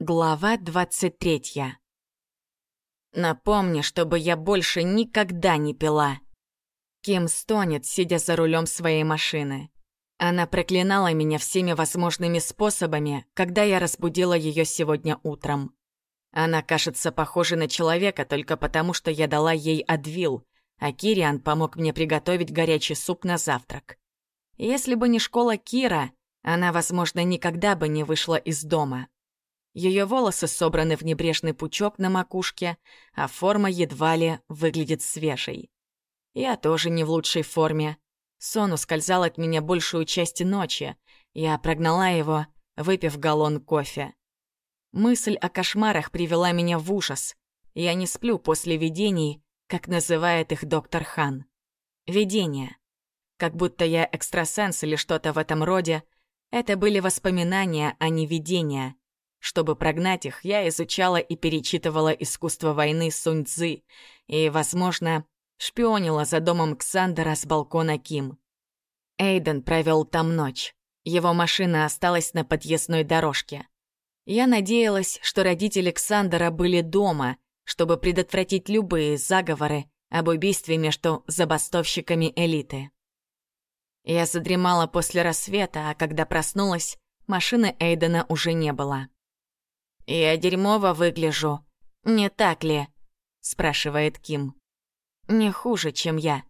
Глава 23 Напомни, чтобы я больше никогда не пила. Ким стонет, сидя за рулем своей машины. Она проклинала меня всеми возможными способами, когда я разбудила ее сегодня утром. Она кажется похожа на человека только потому, что я дала ей адвил, а Кириан помог мне приготовить горячий суп на завтрак. Если бы не школа Кира, она, возможно, никогда бы не вышла из дома. Ее волосы собраны в небрежный пучок на макушке, а форма едва ли выглядит свежей. Я тоже не в лучшей форме. Сон ускользал от меня большую часть ночи. Я прогнала его, выпив галлон кофе. Мысль о кошмарах привела меня в ужас. Я не сплю после видений, как называет их доктор Хан. Видения. Как будто я экстрасенс или что-то в этом роде. Это были воспоминания, а не видения. Чтобы прогнать их, я изучала и перечитывала искусство войны Сунь Цзы и, возможно, шпионила за домом Ксандера с балкона Ким. Эйден провел там ночь. Его машина осталась на подъездной дорожке. Я надеялась, что родители Ксандера были дома, чтобы предотвратить любые заговоры об убийстве между забастовщиками элиты. Я задремала после рассвета, а когда проснулась, машины Эйдена уже не было. «Я дерьмово выгляжу, не так ли?» — спрашивает Ким. «Не хуже, чем я».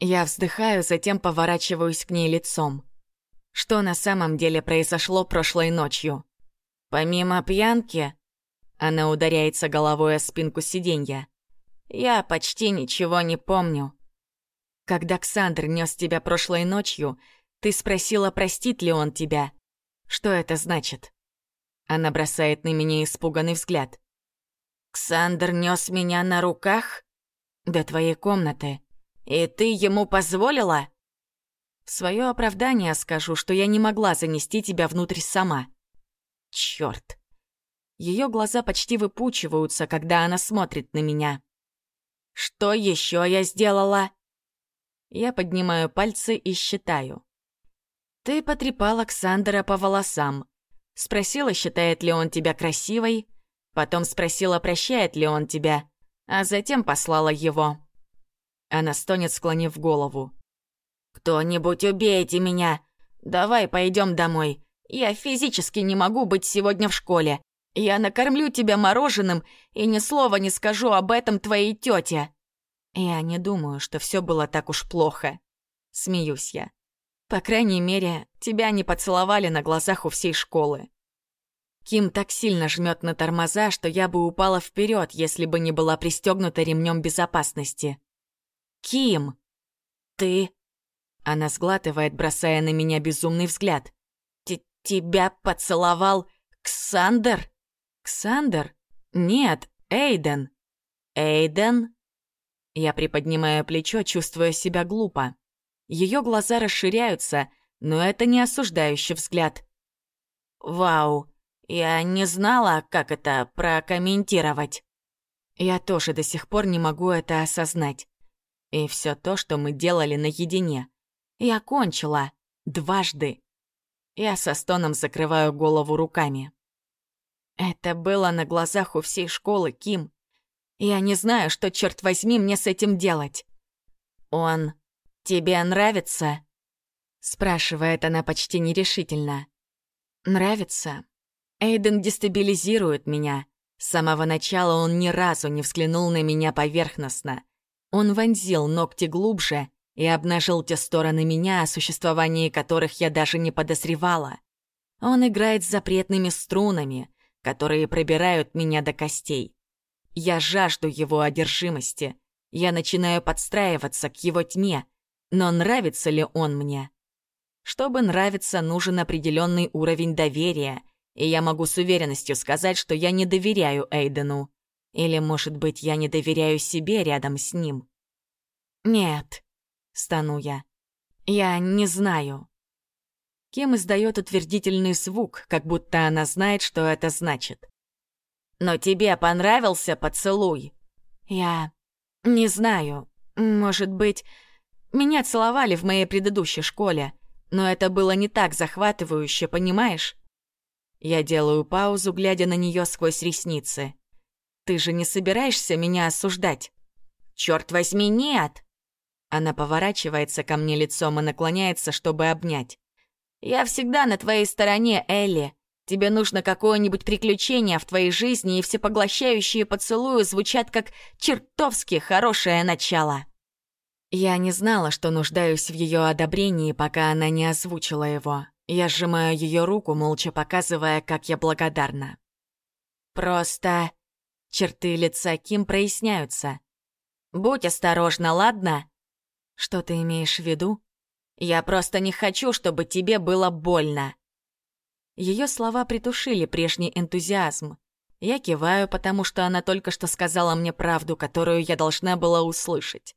Я вздыхаю, затем поворачиваюсь к ней лицом. Что на самом деле произошло прошлой ночью? Помимо пьянки, она ударяется головой о спинку сиденья. Я почти ничего не помню. Когда Ксандр нес тебя прошлой ночью, ты спросила, простит ли он тебя. Что это значит? Она бросает на меня испуганный взгляд. «Ксандр нес меня на руках?» «До твоей комнаты. И ты ему позволила?» В свое оправдание скажу, что я не могла занести тебя внутрь сама. Черт! Ее глаза почти выпучиваются, когда она смотрит на меня. «Что еще я сделала?» Я поднимаю пальцы и считаю. «Ты потрепал Александра по волосам, Спросила, считает ли он тебя красивой, потом спросила, прощает ли он тебя, а затем послала его. Она стонет, склонив голову. «Кто-нибудь убейте меня! Давай пойдем домой. Я физически не могу быть сегодня в школе. Я накормлю тебя мороженым и ни слова не скажу об этом твоей тете». Я не думаю, что все было так уж плохо. Смеюсь я. По крайней мере, тебя не поцеловали на глазах у всей школы. Ким так сильно жмет на тормоза, что я бы упала вперед, если бы не была пристегнута ремнем безопасности. Ким! Ты... Она сглатывает, бросая на меня безумный взгляд. «Тебя поцеловал Ксандер?» «Ксандер? Нет, Эйден». «Эйден?» Я приподнимаю плечо, чувствуя себя глупо. Ее глаза расширяются, но это не осуждающий взгляд. «Вау, я не знала, как это прокомментировать». Я тоже до сих пор не могу это осознать. И все то, что мы делали наедине. Я кончила. Дважды. Я со стоном закрываю голову руками. Это было на глазах у всей школы, Ким. Я не знаю, что, черт возьми, мне с этим делать. Он «Тебе нравится?» Спрашивает она почти нерешительно. «Нравится?» Эйден дестабилизирует меня. С самого начала он ни разу не взглянул на меня поверхностно. Он вонзил ногти глубже и обнажил те стороны меня, о существовании которых я даже не подозревала. Он играет с запретными струнами, которые пробирают меня до костей. Я жажду его одержимости. Я начинаю подстраиваться к его тьме, но нравится ли он мне? Чтобы нравиться, нужен определенный уровень доверия, и я могу с уверенностью сказать, что я не доверяю Эйдену. Или, может быть, я не доверяю себе рядом с ним. «Нет», — стану я. «Я не знаю». Кем издает утвердительный звук, как будто она знает, что это значит. «Но тебе понравился поцелуй?» «Я не знаю. Может быть, меня целовали в моей предыдущей школе, но это было не так захватывающе, понимаешь? Я делаю паузу, глядя на нее сквозь ресницы. «Ты же не собираешься меня осуждать?» «Черт возьми, нет!» Она поворачивается ко мне лицом и наклоняется, чтобы обнять. «Я всегда на твоей стороне, Элли. Тебе нужно какое-нибудь приключение в твоей жизни, и всепоглощающие поцелуи звучат как чертовски хорошее начало». Я не знала, что нуждаюсь в ее одобрении, пока она не озвучила его. Я сжимаю ее руку, молча показывая, как я благодарна. Просто черты лица Ким проясняются. «Будь осторожна, ладно?» «Что ты имеешь в виду?» «Я просто не хочу, чтобы тебе было больно». Ее слова притушили прежний энтузиазм. Я киваю, потому что она только что сказала мне правду, которую я должна была услышать.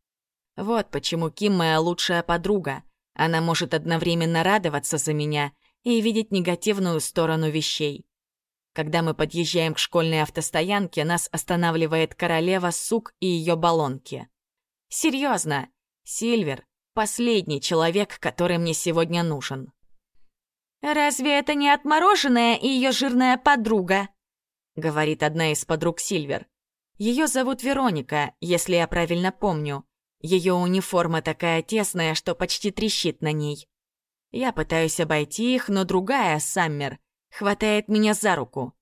Вот почему Ким моя лучшая подруга. Она может одновременно радоваться за меня и видеть негативную сторону вещей. Когда мы подъезжаем к школьной автостоянке, нас останавливает королева сук и ее баллонки. Серьезно, Сильвер — последний человек, который мне сегодня нужен. «Разве это не отмороженная и ее жирная подруга?» — говорит одна из подруг Сильвер. Ее зовут Вероника, если я правильно помню. Ее униформа такая тесная, что почти трещит на ней. Я пытаюсь обойти их, но другая, Саммер, хватает меня за руку.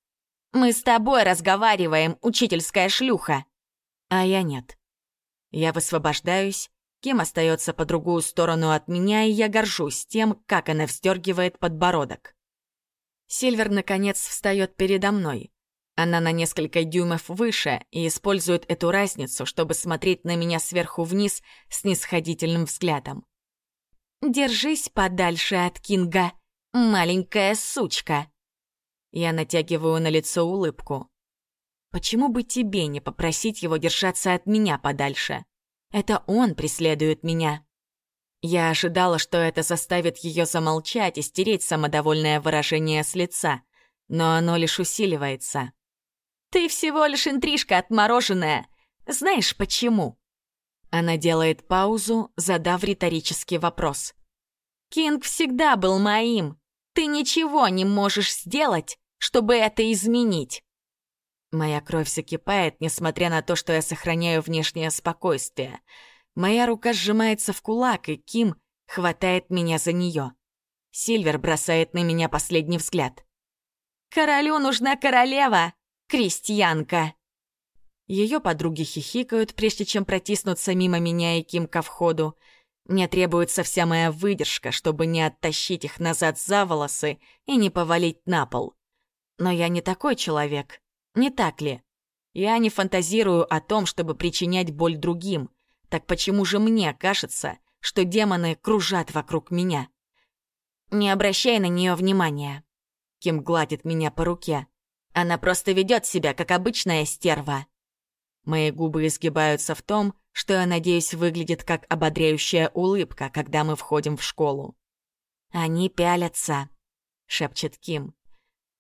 «Мы с тобой разговариваем, учительская шлюха!» А я нет. Я высвобождаюсь, Ким остается по другую сторону от меня, и я горжусь тем, как она вздергивает подбородок. Сильвер, наконец, встает передо мной. Она на несколько дюймов выше и использует эту разницу, чтобы смотреть на меня сверху вниз с нисходительным взглядом. «Держись подальше от Кинга, маленькая сучка!» Я натягиваю на лицо улыбку. «Почему бы тебе не попросить его держаться от меня подальше?» Это он преследует меня. Я ожидала, что это заставит ее замолчать и стереть самодовольное выражение с лица, но оно лишь усиливается. «Ты всего лишь интрижка отмороженная. Знаешь почему?» Она делает паузу, задав риторический вопрос. «Кинг всегда был моим. Ты ничего не можешь сделать, чтобы это изменить». Моя кровь закипает, несмотря на то, что я сохраняю внешнее спокойствие. Моя рука сжимается в кулак, и Ким хватает меня за нее. Сильвер бросает на меня последний взгляд. «Королю нужна королева, крестьянка!» Ее подруги хихикают, прежде чем протиснуться мимо меня и Ким ко входу. Мне требуется вся моя выдержка, чтобы не оттащить их назад за волосы и не повалить на пол. Но я не такой человек. Не так ли? Я не фантазирую о том, чтобы причинять боль другим. Так почему же мне кажется, что демоны кружат вокруг меня? Не обращай на нее внимания. Ким гладит меня по руке. Она просто ведет себя, как обычная стерва. Мои губы изгибаются в том, что я надеюсь выглядит как ободряющая улыбка, когда мы входим в школу. «Они пялятся», — шепчет Ким.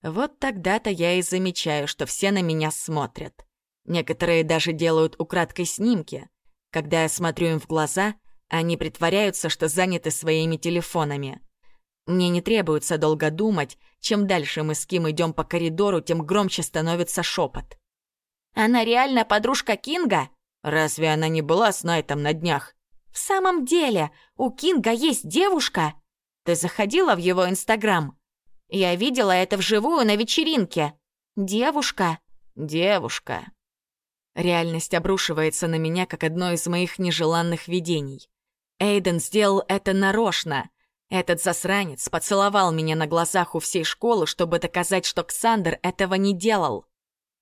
Вот тогда-то я и замечаю, что все на меня смотрят. Некоторые даже делают украдкой снимки. Когда я смотрю им в глаза, они притворяются, что заняты своими телефонами. Мне не требуется долго думать, чем дальше мы с Ким идем по коридору, тем громче становится шепот. «Она реально подружка Кинга?» «Разве она не была с Найтом на днях?» «В самом деле, у Кинга есть девушка?» «Ты заходила в его Инстаграм?» Я видела это вживую на вечеринке. Девушка. Девушка. Реальность обрушивается на меня, как одно из моих нежеланных видений. Эйден сделал это нарочно. Этот засранец поцеловал меня на глазах у всей школы, чтобы доказать, что Ксандер этого не делал.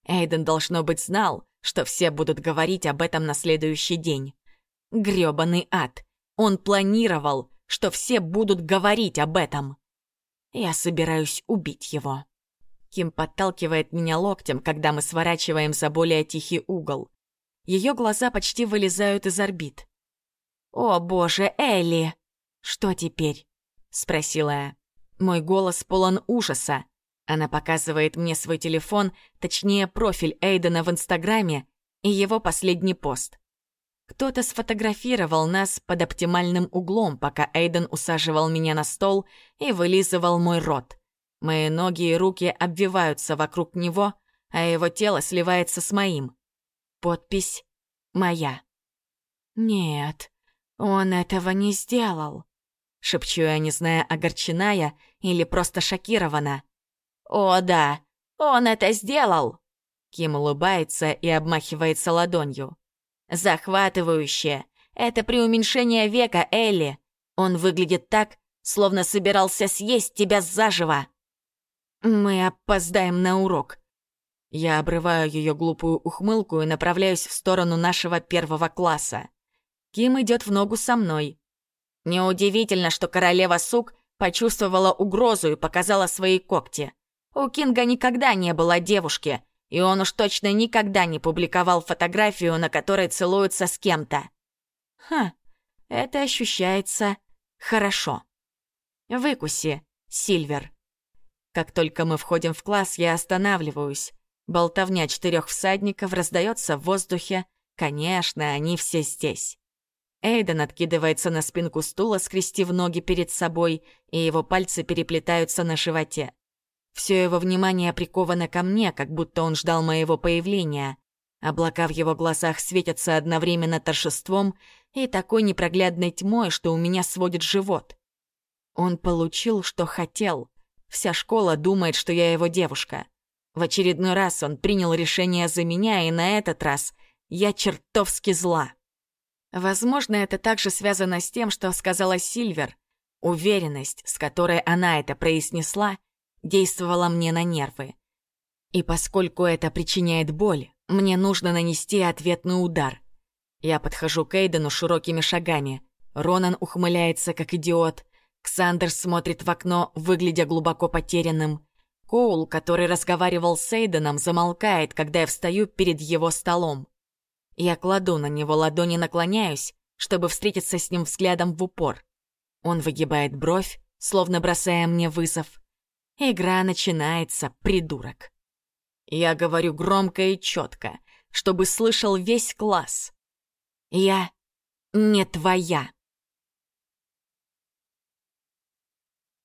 Эйден, должно быть, знал, что все будут говорить об этом на следующий день. Грёбаный ад. Он планировал, что все будут говорить об этом. Я собираюсь убить его. Ким подталкивает меня локтем, когда мы сворачиваем за более тихий угол. Ее глаза почти вылезают из орбит. «О, боже, Элли!» «Что теперь?» — спросила я. Мой голос полон ужаса. Она показывает мне свой телефон, точнее, профиль Эйдена в Инстаграме и его последний пост. Кто-то сфотографировал нас под оптимальным углом, пока Эйден усаживал меня на стол и вылизывал мой рот. Мои ноги и руки обвиваются вокруг него, а его тело сливается с моим. Подпись «Моя». «Нет, он этого не сделал», — шепчу я, не зная, огорчена я или просто шокирована. «О, да, он это сделал!» Ким улыбается и обмахивается ладонью. «Захватывающе! Это преуменьшение века, Элли! Он выглядит так, словно собирался съесть тебя заживо!» «Мы опоздаем на урок!» Я обрываю ее глупую ухмылку и направляюсь в сторону нашего первого класса. Ким идет в ногу со мной. Неудивительно, что королева сук почувствовала угрозу и показала свои когти. У Кинга никогда не было девушки, и он уж точно никогда не публиковал фотографию, на которой целуется с кем-то. Ха, это ощущается хорошо. Выкуси, Сильвер. Как только мы входим в класс, я останавливаюсь. Болтовня четырех всадников раздается в воздухе. Конечно, они все здесь. Эйден откидывается на спинку стула, скрестив ноги перед собой, и его пальцы переплетаются на животе. Все его внимание приковано ко мне, как будто он ждал моего появления. Облака в его глазах светятся одновременно торжеством и такой непроглядной тьмой, что у меня сводит живот. Он получил, что хотел. Вся школа думает, что я его девушка. В очередной раз он принял решение за меня, и на этот раз я чертовски зла. Возможно, это также связано с тем, что сказала Сильвер. Уверенность, с которой она это произнесла, действовала мне на нервы. И поскольку это причиняет боль, мне нужно нанести ответный удар. Я подхожу к Эйдену широкими шагами. Ронан ухмыляется, как идиот. Ксандер смотрит в окно, выглядя глубоко потерянным. Коул, который разговаривал с Эйденом, замолкает, когда я встаю перед его столом. Я кладу на него ладони, наклоняюсь, чтобы встретиться с ним взглядом в упор. Он выгибает бровь, словно бросая мне вызов. Игра начинается, придурок. Я говорю громко и четко, чтобы слышал весь класс. Я не твоя.